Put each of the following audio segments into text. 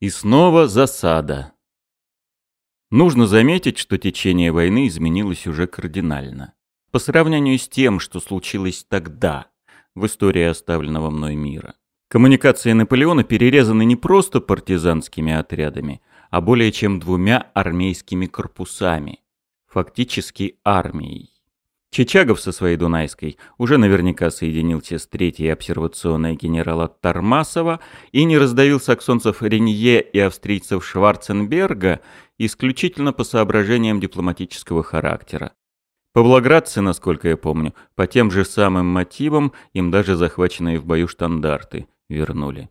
И снова засада. Нужно заметить, что течение войны изменилось уже кардинально. По сравнению с тем, что случилось тогда, в истории оставленного мной мира. Коммуникации Наполеона перерезаны не просто партизанскими отрядами, а более чем двумя армейскими корпусами, фактически армией. Чичагов со своей Дунайской уже наверняка соединился с третьей обсервационной генерала Тармасова и не раздавил саксонцев Ренье и австрийцев Шварценберга исключительно по соображениям дипломатического характера. Павлоградцы, насколько я помню, по тем же самым мотивам им даже захваченные в бою штандарты вернули.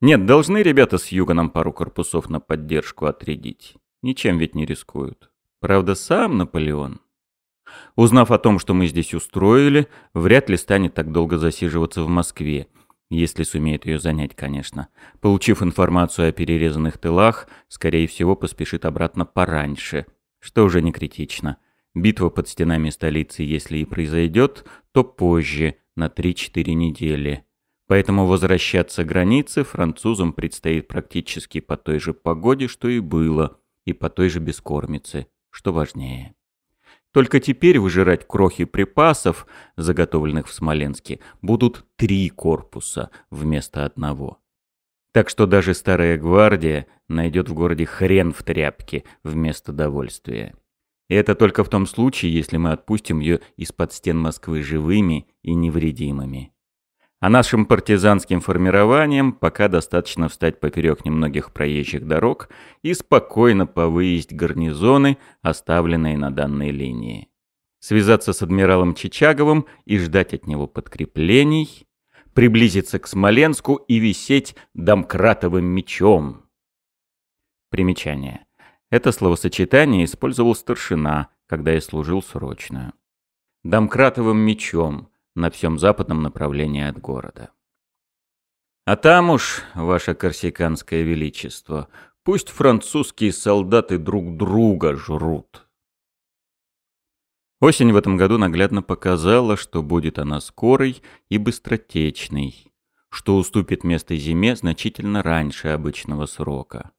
Нет, должны ребята с юга нам пару корпусов на поддержку отрядить. Ничем ведь не рискуют. Правда, сам Наполеон Узнав о том, что мы здесь устроили, вряд ли станет так долго засиживаться в Москве, если сумеет ее занять, конечно. Получив информацию о перерезанных тылах, скорее всего, поспешит обратно пораньше, что уже не критично. Битва под стенами столицы, если и произойдет, то позже, на 3-4 недели. Поэтому возвращаться к границе французам предстоит практически по той же погоде, что и было, и по той же бескормице, что важнее. Только теперь выжирать крохи припасов, заготовленных в Смоленске, будут три корпуса вместо одного. Так что даже старая гвардия найдет в городе хрен в тряпке вместо довольствия. И это только в том случае, если мы отпустим ее из-под стен Москвы живыми и невредимыми. А нашим партизанским формированиям пока достаточно встать поперек немногих проезжих дорог и спокойно повыесть гарнизоны, оставленные на данной линии. Связаться с адмиралом Чичаговым и ждать от него подкреплений, приблизиться к Смоленску и висеть домкратовым мечом. Примечание. Это словосочетание использовал старшина, когда я служил срочную. Домкратовым мечом – на всем западном направлении от города. А там уж, ваше корсиканское величество, пусть французские солдаты друг друга жрут. Осень в этом году наглядно показала, что будет она скорой и быстротечной, что уступит место зиме значительно раньше обычного срока.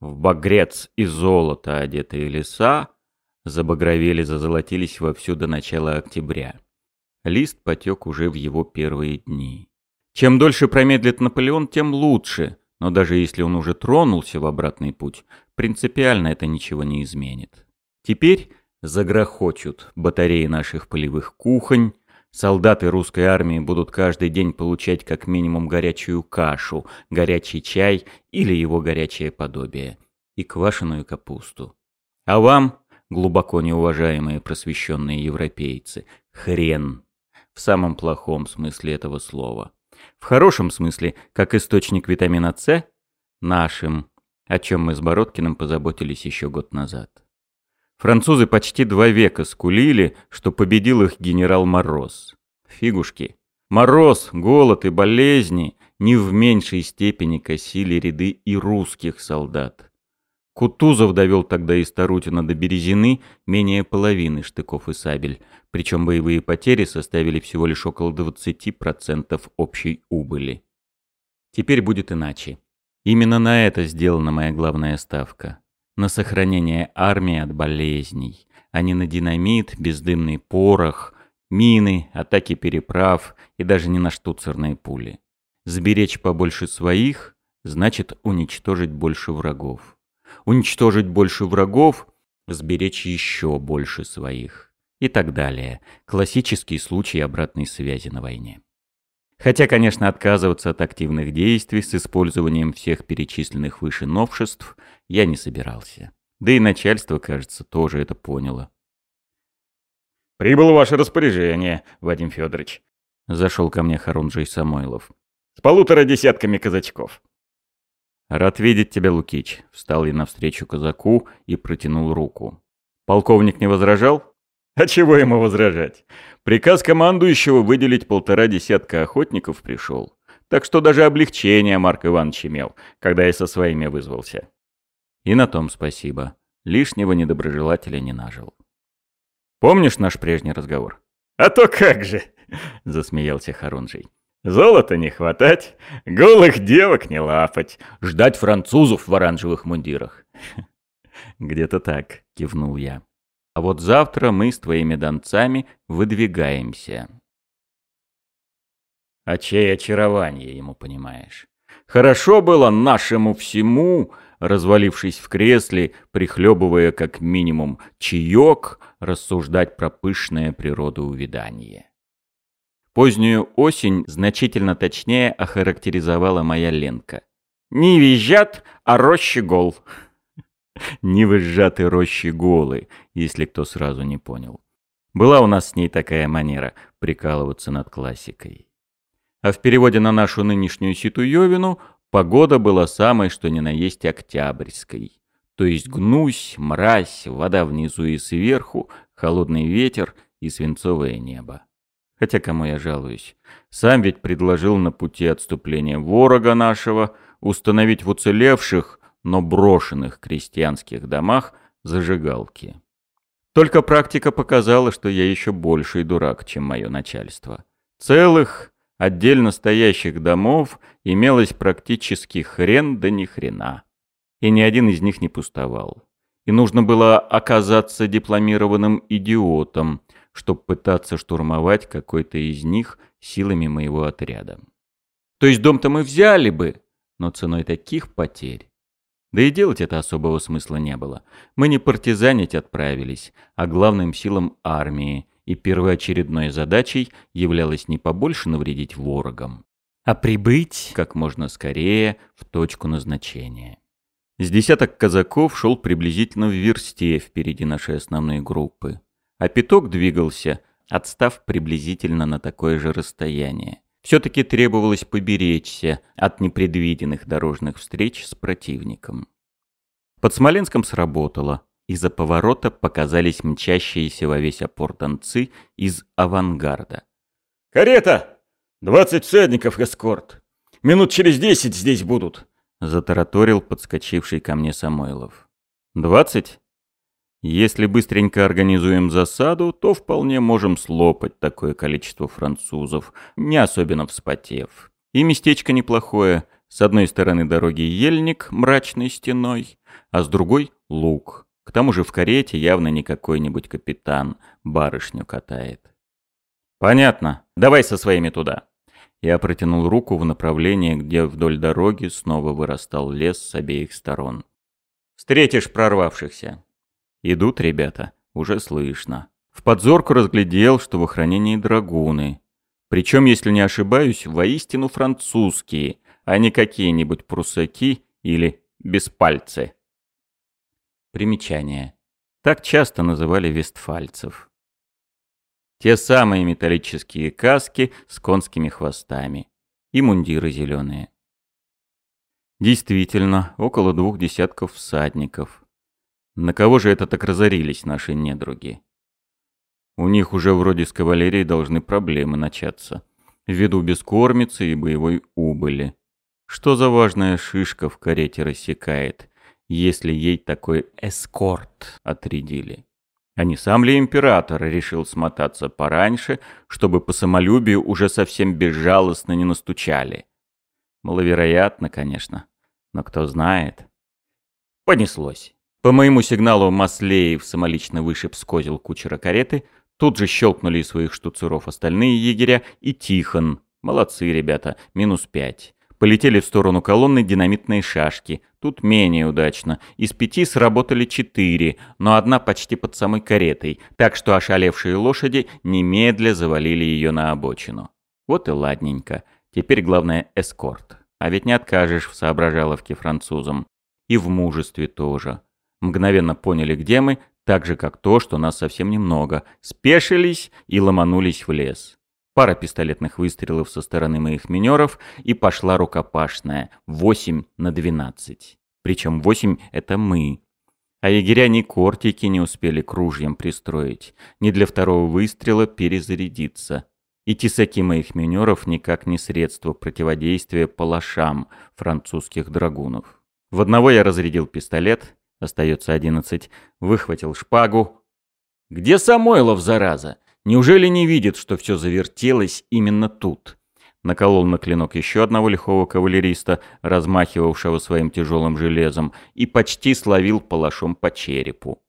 В багрец и золото одетые леса забагровели, зазолотились вовсю до начала октября. Лист потек уже в его первые дни. Чем дольше промедлит Наполеон, тем лучше, но даже если он уже тронулся в обратный путь, принципиально это ничего не изменит. Теперь загрохочут батареи наших полевых кухонь, солдаты русской армии будут каждый день получать как минимум горячую кашу, горячий чай или его горячее подобие, и квашеную капусту. А вам, глубоко неуважаемые просвещенные европейцы, хрен в самом плохом смысле этого слова. В хорошем смысле, как источник витамина С, нашим, о чем мы с Бородкиным позаботились еще год назад. Французы почти два века скулили, что победил их генерал Мороз. Фигушки. Мороз, голод и болезни не в меньшей степени косили ряды и русских солдат. Кутузов довел тогда из Тарутина до Березины менее половины штыков и сабель, причем боевые потери составили всего лишь около 20% общей убыли. Теперь будет иначе. Именно на это сделана моя главная ставка. На сохранение армии от болезней, а не на динамит, бездымный порох, мины, атаки переправ и даже не на штуцерные пули. Сберечь побольше своих значит уничтожить больше врагов уничтожить больше врагов, сберечь еще больше своих. И так далее. Классический случай обратной связи на войне. Хотя, конечно, отказываться от активных действий с использованием всех перечисленных выше новшеств я не собирался. Да и начальство, кажется, тоже это поняло. «Прибыло ваше распоряжение, Вадим Федорович», — зашел ко мне Харунжий Самойлов. «С полутора десятками казачков. «Рад видеть тебя, Лукич», — встал я навстречу казаку и протянул руку. «Полковник не возражал?» «А чего ему возражать? Приказ командующего выделить полтора десятка охотников пришел. Так что даже облегчение Марк Иванович имел, когда я со своими вызвался». «И на том спасибо. Лишнего недоброжелателя не нажил». «Помнишь наш прежний разговор?» «А то как же!» — засмеялся Харунжий. Золота не хватать, голых девок не лапать, ждать французов в оранжевых мундирах. Где-то так, кивнул я. А вот завтра мы с твоими донцами выдвигаемся. А чей очарование ему, понимаешь? Хорошо было нашему всему, развалившись в кресле, прихлебывая как минимум чаек, рассуждать про пышное природоувидание. Позднюю осень значительно точнее охарактеризовала моя Ленка. «Не визжат, а рощи гол». «Не визжаты рощи голы», если кто сразу не понял. Была у нас с ней такая манера прикалываться над классикой. А в переводе на нашу нынешнюю ситуевину погода была самой что ни на есть октябрьской. То есть гнусь, мразь, вода внизу и сверху, холодный ветер и свинцовое небо. Хотя кому я жалуюсь? Сам ведь предложил на пути отступления ворога нашего установить в уцелевших, но брошенных крестьянских домах зажигалки. Только практика показала, что я еще больший дурак, чем мое начальство. Целых, отдельно стоящих домов имелось практически хрен да ни хрена. И ни один из них не пустовал. И нужно было оказаться дипломированным идиотом, чтобы пытаться штурмовать какой-то из них силами моего отряда. То есть дом-то мы взяли бы, но ценой таких потерь. Да и делать это особого смысла не было. Мы не партизанить отправились, а главным силам армии, и первоочередной задачей являлось не побольше навредить ворогам, а прибыть как можно скорее в точку назначения. С десяток казаков шел приблизительно в версте впереди нашей основной группы а пяток двигался, отстав приблизительно на такое же расстояние. Все-таки требовалось поберечься от непредвиденных дорожных встреч с противником. Под Смоленском сработало. Из-за поворота показались мчащиеся во весь опор танцы из авангарда. «Карета! Двадцать всадников эскорт! Минут через десять здесь будут!» Затараторил подскочивший ко мне Самойлов. «Двадцать?» Если быстренько организуем засаду, то вполне можем слопать такое количество французов, не особенно вспотев. И местечко неплохое. С одной стороны дороги ельник мрачной стеной, а с другой — луг. К тому же в карете явно не какой-нибудь капитан барышню катает. «Понятно. Давай со своими туда». Я протянул руку в направлении, где вдоль дороги снова вырастал лес с обеих сторон. «Встретишь прорвавшихся». Идут ребята, уже слышно. В подзорку разглядел, что в охранении драгуны. Причем, если не ошибаюсь, воистину французские, а не какие-нибудь прусаки или беспальцы. Примечание. Так часто называли вестфальцев. Те самые металлические каски с конскими хвостами и мундиры зеленые. Действительно, около двух десятков всадников. На кого же это так разорились наши недруги? У них уже вроде с кавалерией должны проблемы начаться. Ввиду бескормицы и боевой убыли. Что за важная шишка в карете рассекает, если ей такой эскорт отрядили? А не сам ли император решил смотаться пораньше, чтобы по самолюбию уже совсем безжалостно не настучали? Маловероятно, конечно, но кто знает. Понеслось. По моему сигналу Маслеев самолично вышиб с козел кучера кареты, тут же щелкнули из своих штуцеров остальные егеря и Тихон. Молодцы, ребята, минус пять. Полетели в сторону колонны динамитные шашки. Тут менее удачно. Из пяти сработали четыре, но одна почти под самой каретой, так что ошалевшие лошади немедля завалили ее на обочину. Вот и ладненько. Теперь главное эскорт. А ведь не откажешь в соображаловке французам. И в мужестве тоже мгновенно поняли, где мы, так же, как то, что нас совсем немного, спешились и ломанулись в лес. Пара пистолетных выстрелов со стороны моих минеров, и пошла рукопашная, 8 на 12. Причем 8 — это мы. А егеря ни кортики не успели к ружьям пристроить, ни для второго выстрела перезарядиться. И тесаки моих минеров никак не средство противодействия палашам французских драгунов. В одного я разрядил пистолет, остается одиннадцать, выхватил шпагу. Где Самойлов, зараза? Неужели не видит, что все завертелось именно тут? наколол на клинок еще одного лихого кавалериста, размахивавшего своим тяжелым железом, и почти словил палашом по черепу.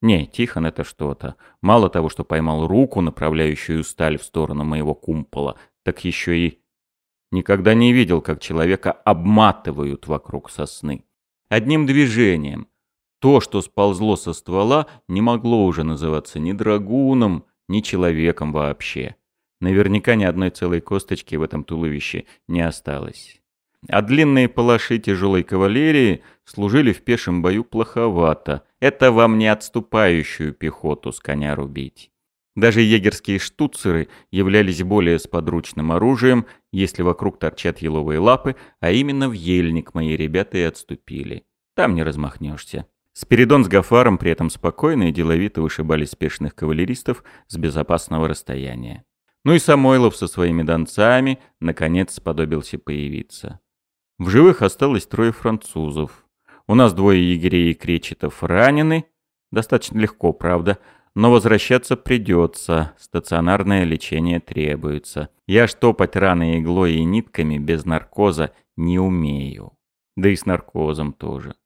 Не, Тихон это что-то. Мало того, что поймал руку, направляющую сталь в сторону моего кумпола, так еще и... Никогда не видел, как человека обматывают вокруг сосны. Одним движением. То, что сползло со ствола, не могло уже называться ни драгуном, ни человеком вообще. Наверняка ни одной целой косточки в этом туловище не осталось. А длинные палаши тяжелой кавалерии служили в пешем бою плоховато. Это вам не отступающую пехоту с коня рубить. Даже егерские штуцеры являлись более сподручным оружием, если вокруг торчат еловые лапы, а именно в ельник мои ребята и отступили. Там не размахнешься. Спиридон с Гафаром при этом спокойно и деловито вышибали спешных кавалеристов с безопасного расстояния. Ну и Самойлов со своими донцами наконец сподобился появиться. В живых осталось трое французов. У нас двое егерей и кречетов ранены. Достаточно легко, правда. Но возвращаться придется. Стационарное лечение требуется. Я штопать раны иглой и нитками без наркоза не умею. Да и с наркозом тоже.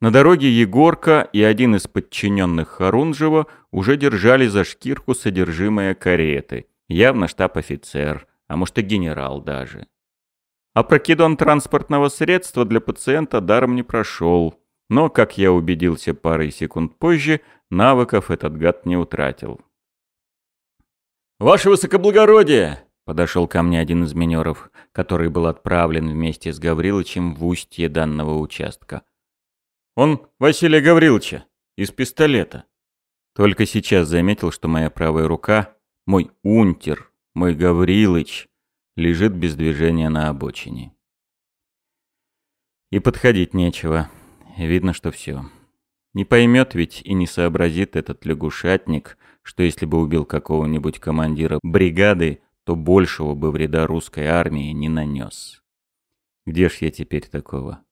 На дороге Егорка и один из подчиненных Харунжева уже держали за шкирку содержимое кареты. Явно штаб-офицер, а может и генерал даже. А прокидон транспортного средства для пациента даром не прошел. Но, как я убедился парой секунд позже, навыков этот гад не утратил. «Ваше высокоблагородие!» — подошел ко мне один из минеров, который был отправлен вместе с Гаврилычем в устье данного участка. «Он Василия Гавриловича, из пистолета». Только сейчас заметил, что моя правая рука, мой унтер, мой Гаврилыч, лежит без движения на обочине. И подходить нечего. Видно, что все. Не поймет ведь и не сообразит этот лягушатник, что если бы убил какого-нибудь командира бригады, то большего бы вреда русской армии не нанес. Где ж я теперь такого?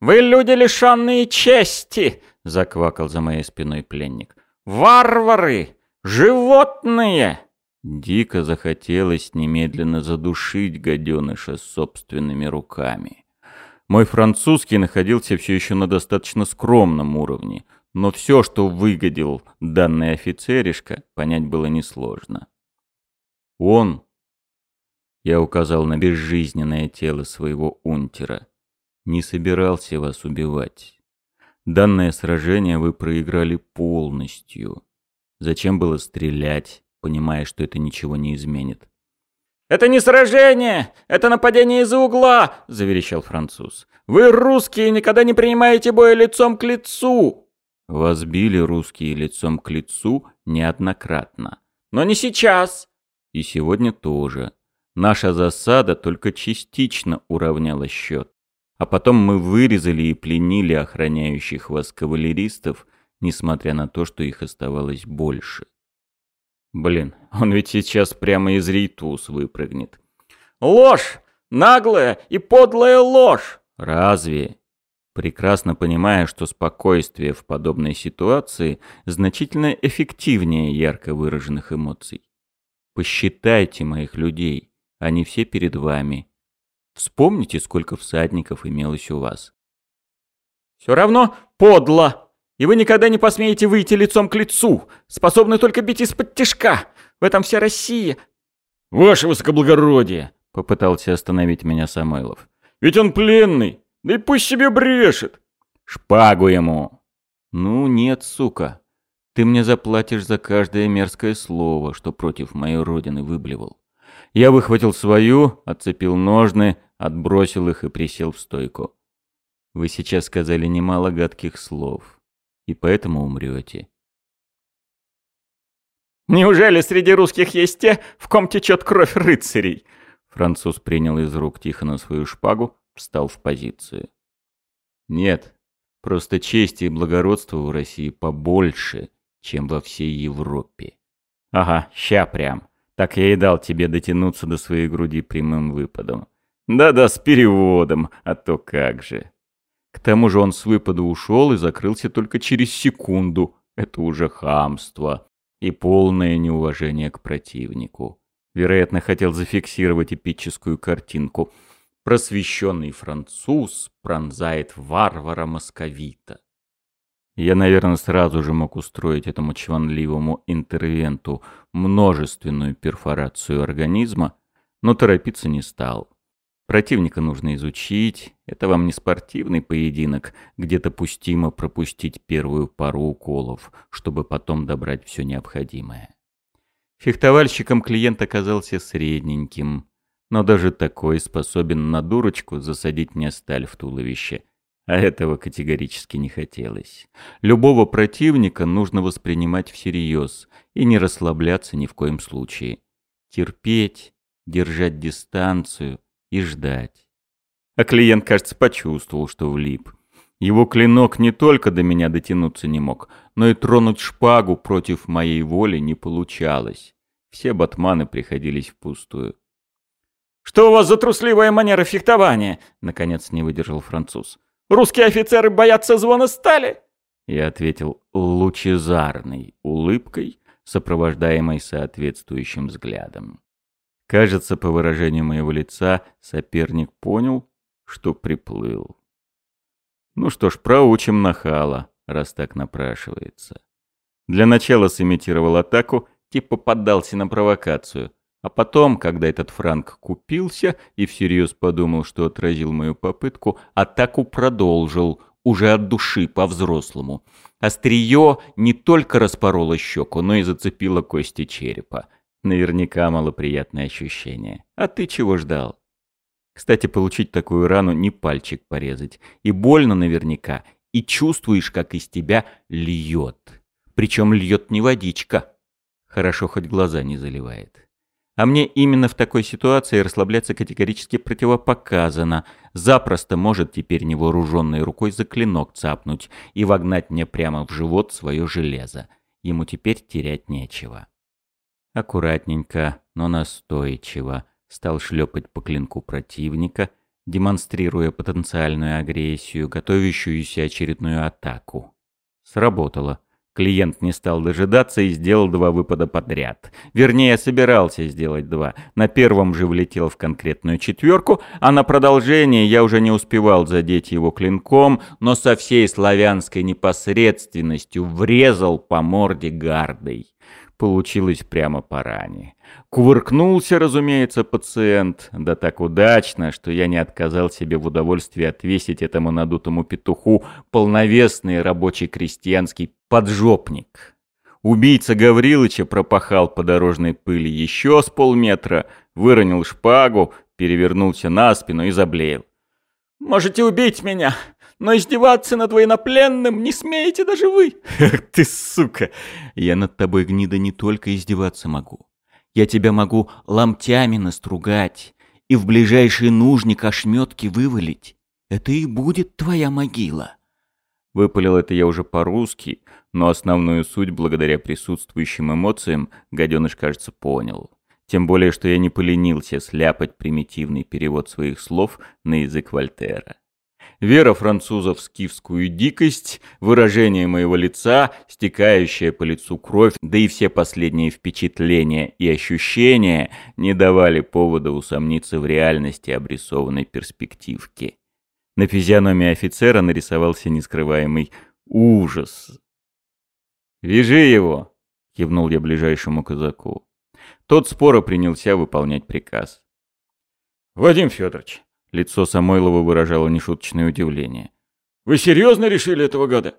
«Вы люди, лишенные чести!» — заквакал за моей спиной пленник. «Варвары! Животные!» Дико захотелось немедленно задушить гаденыша собственными руками. Мой французский находился все еще на достаточно скромном уровне, но все, что выгодил данный офицеришка, понять было несложно. Он, я указал на безжизненное тело своего унтера, не собирался вас убивать. Данное сражение вы проиграли полностью. Зачем было стрелять? понимая, что это ничего не изменит. «Это не сражение! Это нападение из-за угла!» — заверещал француз. «Вы, русские, никогда не принимаете боя лицом к лицу!» Вас били русские лицом к лицу неоднократно. «Но не сейчас!» И сегодня тоже. Наша засада только частично уравняла счет. А потом мы вырезали и пленили охраняющих вас кавалеристов, несмотря на то, что их оставалось больше. Блин, он ведь сейчас прямо из рейтус выпрыгнет. Ложь! Наглая и подлая ложь! Разве? Прекрасно понимая, что спокойствие в подобной ситуации значительно эффективнее ярко выраженных эмоций. Посчитайте моих людей, они все перед вами. Вспомните, сколько всадников имелось у вас. Все равно подло, и вы никогда не посмеете выйти лицом к лицу, способны только бить из-под тишка. В этом вся Россия. Ваше высокоблагородие, попытался остановить меня Самойлов. Ведь он пленный, да и пусть себе брешет. Шпагу ему. Ну нет, сука. Ты мне заплатишь за каждое мерзкое слово, что против моей родины выблевал. Я выхватил свою, отцепил ножны, отбросил их и присел в стойку. Вы сейчас сказали немало гадких слов и поэтому умрете. «Неужели среди русских есть те, в ком течет кровь рыцарей?» Француз принял из рук Тихона свою шпагу, встал в позицию. «Нет, просто чести и благородства в России побольше, чем во всей Европе». «Ага, ща прям. Так я и дал тебе дотянуться до своей груди прямым выпадом. Да-да, с переводом, а то как же». К тому же он с выпада ушел и закрылся только через секунду. Это уже хамство и полное неуважение к противнику. Вероятно, хотел зафиксировать эпическую картинку. Просвещенный француз пронзает варвара московита. Я, наверное, сразу же мог устроить этому чванливому интервенту множественную перфорацию организма, но торопиться не стал. Противника нужно изучить. Это вам не спортивный поединок, где допустимо пропустить первую пару уколов, чтобы потом добрать все необходимое. Фехтовальщиком клиент оказался средненьким, но даже такой способен на дурочку засадить мне сталь в туловище. А этого категорически не хотелось. Любого противника нужно воспринимать всерьез и не расслабляться ни в коем случае. Терпеть, держать дистанцию — и ждать. А клиент, кажется, почувствовал, что влип. Его клинок не только до меня дотянуться не мог, но и тронуть шпагу против моей воли не получалось. Все батманы приходились впустую. «Что у вас за трусливая манера фехтования?» — наконец не выдержал француз. «Русские офицеры боятся звона стали?» Я ответил лучезарной улыбкой, сопровождаемой соответствующим взглядом. Кажется, по выражению моего лица, соперник понял, что приплыл. Ну что ж, проучим нахала, раз так напрашивается. Для начала сымитировал атаку, типа поддался на провокацию. А потом, когда этот франк купился и всерьез подумал, что отразил мою попытку, атаку продолжил, уже от души, по-взрослому. Острие не только распороло щеку, но и зацепило кости черепа. Наверняка малоприятное ощущение. А ты чего ждал? Кстати, получить такую рану не пальчик порезать. И больно наверняка. И чувствуешь, как из тебя льет. Причем льет не водичка. Хорошо, хоть глаза не заливает. А мне именно в такой ситуации расслабляться категорически противопоказано. Запросто может теперь невооруженной рукой за клинок цапнуть и вогнать мне прямо в живот свое железо. Ему теперь терять нечего. Аккуратненько, но настойчиво стал шлепать по клинку противника, демонстрируя потенциальную агрессию, готовящуюся очередную атаку. Сработало. Клиент не стал дожидаться и сделал два выпада подряд. Вернее, собирался сделать два. На первом же влетел в конкретную четверку, а на продолжение я уже не успевал задеть его клинком, но со всей славянской непосредственностью врезал по морде гардой. Получилось прямо по ране. Кувыркнулся, разумеется, пациент, да так удачно, что я не отказал себе в удовольствии отвесить этому надутому петуху полновесный рабочий крестьянский поджопник. Убийца Гаврилыча пропахал по дорожной пыли еще с полметра, выронил шпагу, перевернулся на спину и заблеял. «Можете убить меня, но издеваться над военнопленным не смеете даже вы. Ах ты, сука! Я над тобой, гнида, не только издеваться могу. Я тебя могу ломтями настругать и в ближайший нужник ошметки вывалить. Это и будет твоя могила. Выпалил это я уже по-русски, но основную суть, благодаря присутствующим эмоциям, гаденыш, кажется, понял. Тем более, что я не поленился сляпать примитивный перевод своих слов на язык Вольтера вера французов в скифскую дикость, выражение моего лица, стекающая по лицу кровь, да и все последние впечатления и ощущения не давали повода усомниться в реальности обрисованной перспективки. На физиономии офицера нарисовался нескрываемый ужас. «Вяжи его!» — кивнул я ближайшему казаку. Тот споро принялся выполнять приказ. «Вадим Федорович, Лицо Самойлова выражало нешуточное удивление. «Вы серьезно решили этого года?»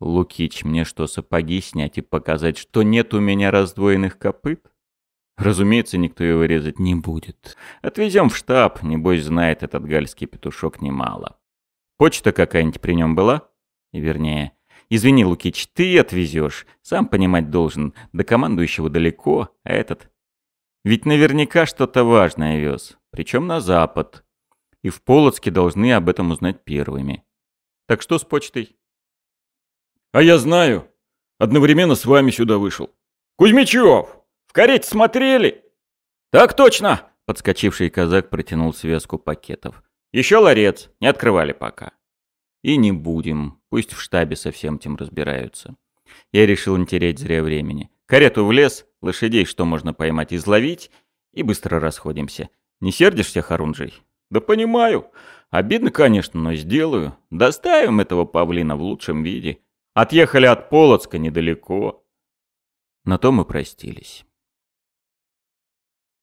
«Лукич, мне что, сапоги снять и показать, что нет у меня раздвоенных копыт?» Разумеется, никто его резать не будет. Отвезем в штаб, небось знает этот гальский петушок немало. Почта какая-нибудь при нем была? Вернее, извини, Лукич, ты отвезешь. Сам понимать должен, до командующего далеко, а этот... Ведь наверняка что-то важное вез, причем на запад и в Полоцке должны об этом узнать первыми. Так что с почтой? А я знаю. Одновременно с вами сюда вышел. Кузьмичев, в карете смотрели? Так точно, подскочивший казак протянул связку пакетов. Еще ларец, не открывали пока. И не будем, пусть в штабе со всем этим разбираются. Я решил не терять зря времени. Карету в лес, лошадей что можно поймать изловить, И быстро расходимся. Не сердишься, Харунжий? Да понимаю. Обидно, конечно, но сделаю. Доставим этого павлина в лучшем виде. Отъехали от Полоцка недалеко. На то мы простились.